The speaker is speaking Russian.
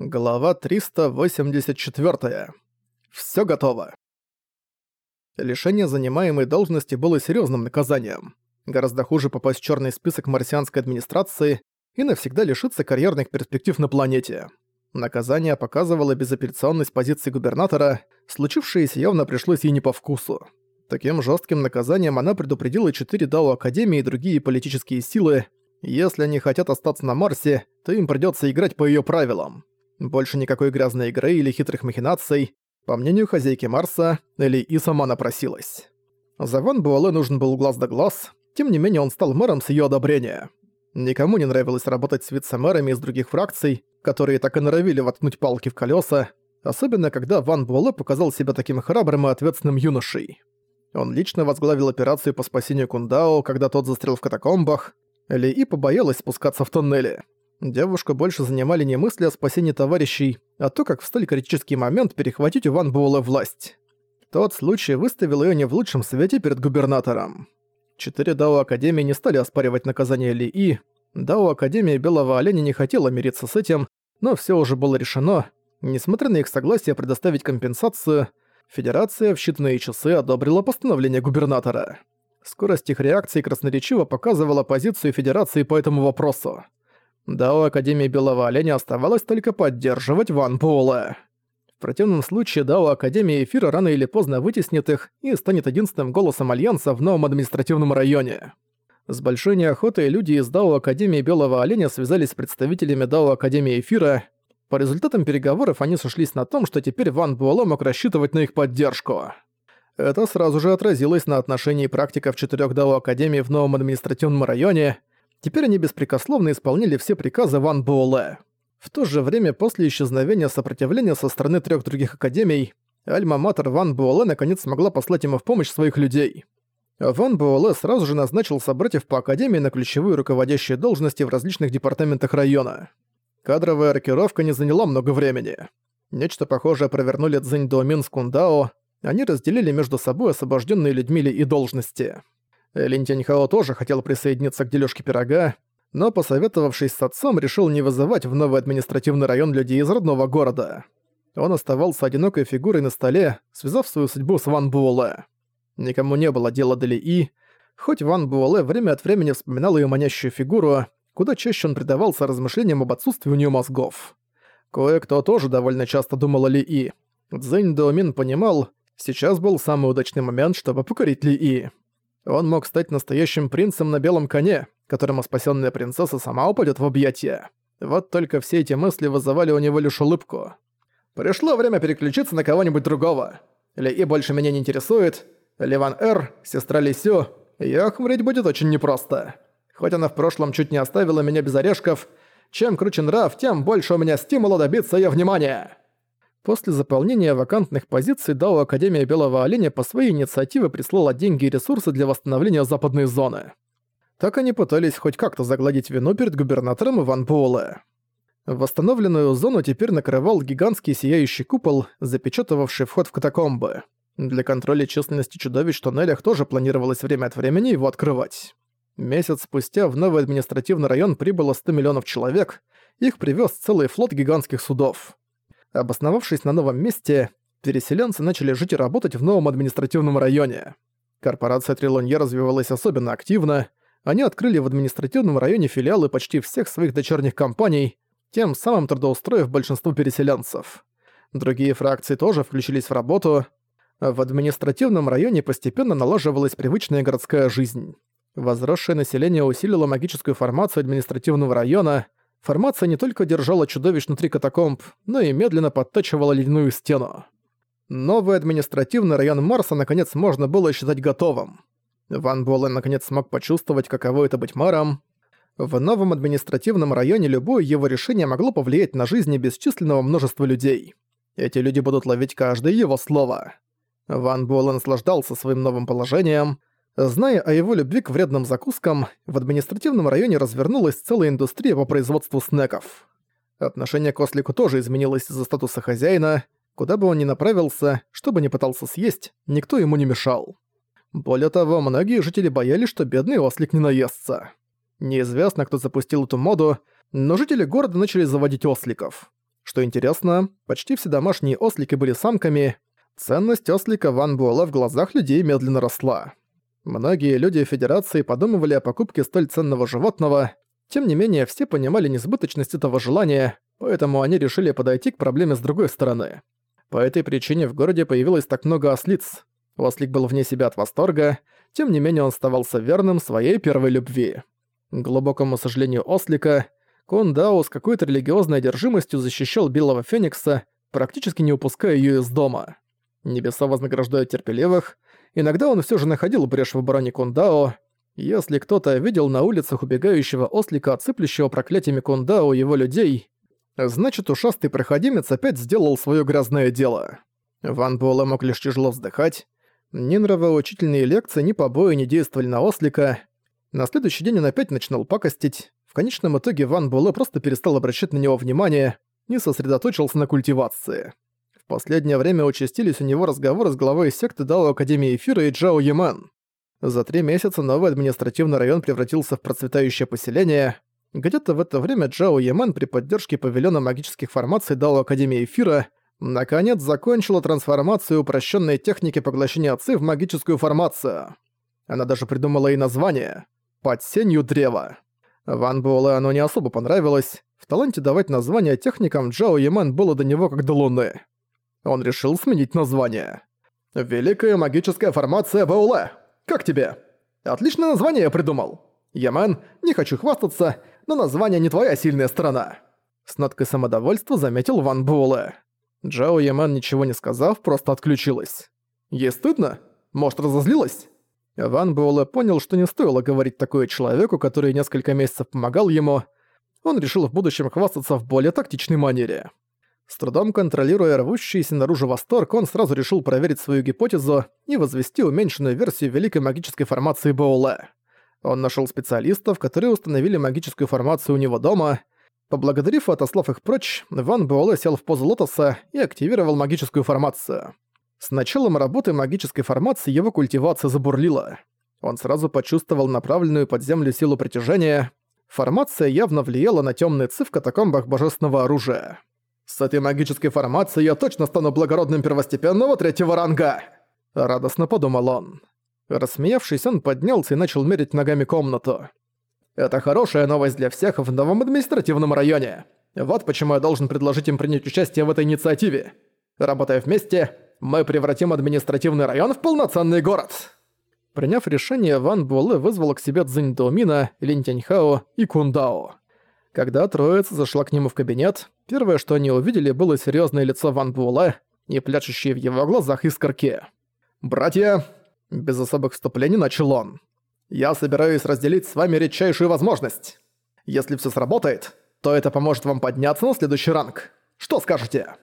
Глава 384. Всё готово. Лишение занимаемой должности было серьёзным наказанием. Гораздо хуже попасть в чёрный список марсианской администрации и навсегда лишиться карьерных перспектив на планете. Наказание показывало безапелляционность позиции губернатора, случившееся явно пришлось ей не по вкусу. Таким жёстким наказанием она предупредила четыре Дао Академии и другие политические силы, если они хотят остаться на Марсе, то им придётся играть по её правилам. Больше никакой грязной игры или хитрых махинаций. По мнению хозяйки Марса, Эли и сама напросилась. За Ван Буэлэ нужен был глаз да глаз, тем не менее он стал мэром с её одобрения. Никому не нравилось работать с вице-мэрами из других фракций, которые так и норовили воткнуть палки в колёса, особенно когда Ван Буэлэ показал себя таким храбрым и ответственным юношей. Он лично возглавил операцию по спасению Кундао, когда тот застрял в катакомбах, Ли и побоялась спускаться в тоннели. Девушку больше занимали не мысли о спасении товарищей, а то, как в столь критический момент перехватить у Ван Буэлла власть. Тот случай выставил её не в лучшем свете перед губернатором. Четыре Дао Академии не стали оспаривать наказание Ли И. Дао Академия Белого Оленя не хотела мириться с этим, но всё уже было решено. Несмотря на их согласие предоставить компенсацию, Федерация в считанные часы одобрила постановление губернатора. Скорость их реакции красноречиво показывала позицию Федерации по этому вопросу. Дао Академии Белого Оленя оставалось только поддерживать Ван Буэлла. В противном случае Дао Академия Эфира рано или поздно вытеснит их и станет единственным голосом Альянса в новом административном районе. С большой неохотой люди из Дао Академии Белого Оленя связались с представителями Дао Академии Эфира. По результатам переговоров они сошлись на том, что теперь Ван Буэлло мог рассчитывать на их поддержку. Это сразу же отразилось на отношении практиков четырех Дао Академий в новом административном районе, Теперь они беспрекословно исполнили все приказы Ван Буэлэ. В то же время, после исчезновения сопротивления со стороны трех других академий, Альма-Матер Ван Буэлэ наконец смогла послать ему в помощь своих людей. Ван Буэлэ сразу же назначил собратьев по академии на ключевые руководящие должности в различных департаментах района. Кадровая рокировка не заняла много времени. Нечто похожее провернули Цзинь Дуомин с Кундао, они разделили между собой освобожденные людьми и должности. Лин Тяньхао тоже хотел присоединиться к дележке пирога, но, посоветовавшись с отцом, решил не вызывать в новый административный район людей из родного города. Он оставался одинокой фигурой на столе, связав свою судьбу с Ван Буэлэ. Никому не было дела до Ли И, хоть Ван Буэлэ время от времени вспоминал ее манящую фигуру, куда чаще он предавался размышлениям об отсутствии у нее мозгов. Кое-кто тоже довольно часто думал о Ли И. Цзэнь Доумин понимал, сейчас был самый удачный момент, чтобы покорить Ли И. Он мог стать настоящим принцем на белом коне, которому спасенная принцесса сама упадет в объятия. Вот только все эти мысли вызывали у него лишь улыбку. «Пришло время переключиться на кого-нибудь другого. Ли И больше меня не интересует. Ливан Эр, сестра Ли Сю. Её хмурить будет очень непросто. Хоть она в прошлом чуть не оставила меня без орешков, чем круче нрав, тем больше у меня стимула добиться её внимания». После заполнения вакантных позиций Дао Академия Белого Оленя по своей инициативе прислала деньги и ресурсы для восстановления западной зоны. Так они пытались хоть как-то загладить вину перед губернатором Иван Буэлэ. Восстановленную зону теперь накрывал гигантский сияющий купол, запечатывавший вход в катакомбы. Для контроля численности чудовищ в туннелях тоже планировалось время от времени его открывать. Месяц спустя в новый административный район прибыло 100 миллионов человек, их привез целый флот гигантских судов. Обосновавшись на новом месте, переселенцы начали жить и работать в новом административном районе. Корпорация Трилонье развивалась особенно активно, они открыли в административном районе филиалы почти всех своих дочерних компаний, тем самым трудоустроив большинство переселенцев. Другие фракции тоже включились в работу. В административном районе постепенно налаживалась привычная городская жизнь. Возросшее население усилило магическую формацию административного района – Формация не только держала чудовищ внутри катакомб, но и медленно подтачивала ледяную стену. Новый административный район Марса наконец можно было считать готовым. Ван Буэлэ наконец смог почувствовать, каково это быть мэром. В новом административном районе любое его решение могло повлиять на жизни бесчисленного множества людей. Эти люди будут ловить каждое его слово. Ван Буэлэ наслаждался своим новым положением, Зная о его любви к вредным закускам, в административном районе развернулась целая индустрия по производству снеков. Отношение к ослику тоже изменилось из-за статуса хозяина. Куда бы он ни направился, что бы ни пытался съесть, никто ему не мешал. Более того, многие жители боялись, что бедный ослик не наестся. Неизвестно, кто запустил эту моду, но жители города начали заводить осликов. Что интересно, почти все домашние ослики были самками. Ценность ослика Ван Буэлэ в глазах людей медленно росла. Многие люди Федерации подумывали о покупке столь ценного животного, тем не менее все понимали несбыточность этого желания, поэтому они решили подойти к проблеме с другой стороны. По этой причине в городе появилось так много ослиц. Ослик был вне себя от восторга, тем не менее он оставался верным своей первой любви. К глубокому сожалению Ослика, Кон Дао с какой-то религиозной одержимостью защищал Белого Феникса, практически не упуская ее из дома. Небеса вознаграждают терпеливых, Иногда он все же находил брешь в обороне Кундао. Если кто-то видел на улицах убегающего ослика, отсыплющего проклятиями Кундао его людей, значит ушастый проходимец опять сделал свое грязное дело. Ван Буэлэ мог лишь тяжело вздыхать. Ни нравоучительные лекции, ни побои не действовали на ослика. На следующий день он опять начинал пакостить. В конечном итоге Ван Буэлэ просто перестал обращать на него внимание и сосредоточился на культивации последнее время участились у него разговоры с главой секты Дао Академии Эфира и Джао Яман. За три месяца новый административный район превратился в процветающее поселение. Где-то в это время Джао Яман при поддержке павильона магических формаций Дао Академии Эфира наконец закончила трансформацию упрощенной техники поглощения отцы в магическую формацию. Она даже придумала и название «Под сенью древа». Ван Буэлэ оно не особо понравилось. В таланте давать название техникам Джао Яман было до него как до луны он решил сменить название. «Великая магическая формация Бауле. Как тебе?» «Отличное название я придумал. Ямен, не хочу хвастаться, но название не твоя сильная сторона». С ноткой самодовольства заметил Ван Буэлэ. Джао Ямен, ничего не сказав, просто отключилась. Ей стыдно? Может, разозлилась? Ван Буэлэ понял, что не стоило говорить такое человеку, который несколько месяцев помогал ему. Он решил в будущем хвастаться в более тактичной манере. С трудом контролируя рвущийся наружу восторг, он сразу решил проверить свою гипотезу и возвести уменьшенную версию великой магической формации Боуле. Он нашел специалистов, которые установили магическую формацию у него дома. Поблагодарив и отослав их прочь, Ван Буэлэ сел в позу лотоса и активировал магическую формацию. С началом работы магической формации его культивация забурлила. Он сразу почувствовал направленную под землю силу притяжения. Формация явно влияла на темные ци в катакомбах божественного оружия. С этой магической формацией я точно стану благородным первостепенного третьего ранга!» Радостно подумал он. Рассмеявшись, он поднялся и начал мерить ногами комнату. «Это хорошая новость для всех в новом административном районе. Вот почему я должен предложить им принять участие в этой инициативе. Работая вместе, мы превратим административный район в полноценный город!» Приняв решение, Ван Буэлэ вызвал к себе Цзинь Доумина, Линь Тяньхао и Кундао. Когда троица зашла к нему в кабинет, первое, что они увидели, было серьезное лицо Ван Буэлэ и пляшущие в его глазах искорки. «Братья!» – без особых вступлений начал он. «Я собираюсь разделить с вами редчайшую возможность. Если все сработает, то это поможет вам подняться на следующий ранг. Что скажете?»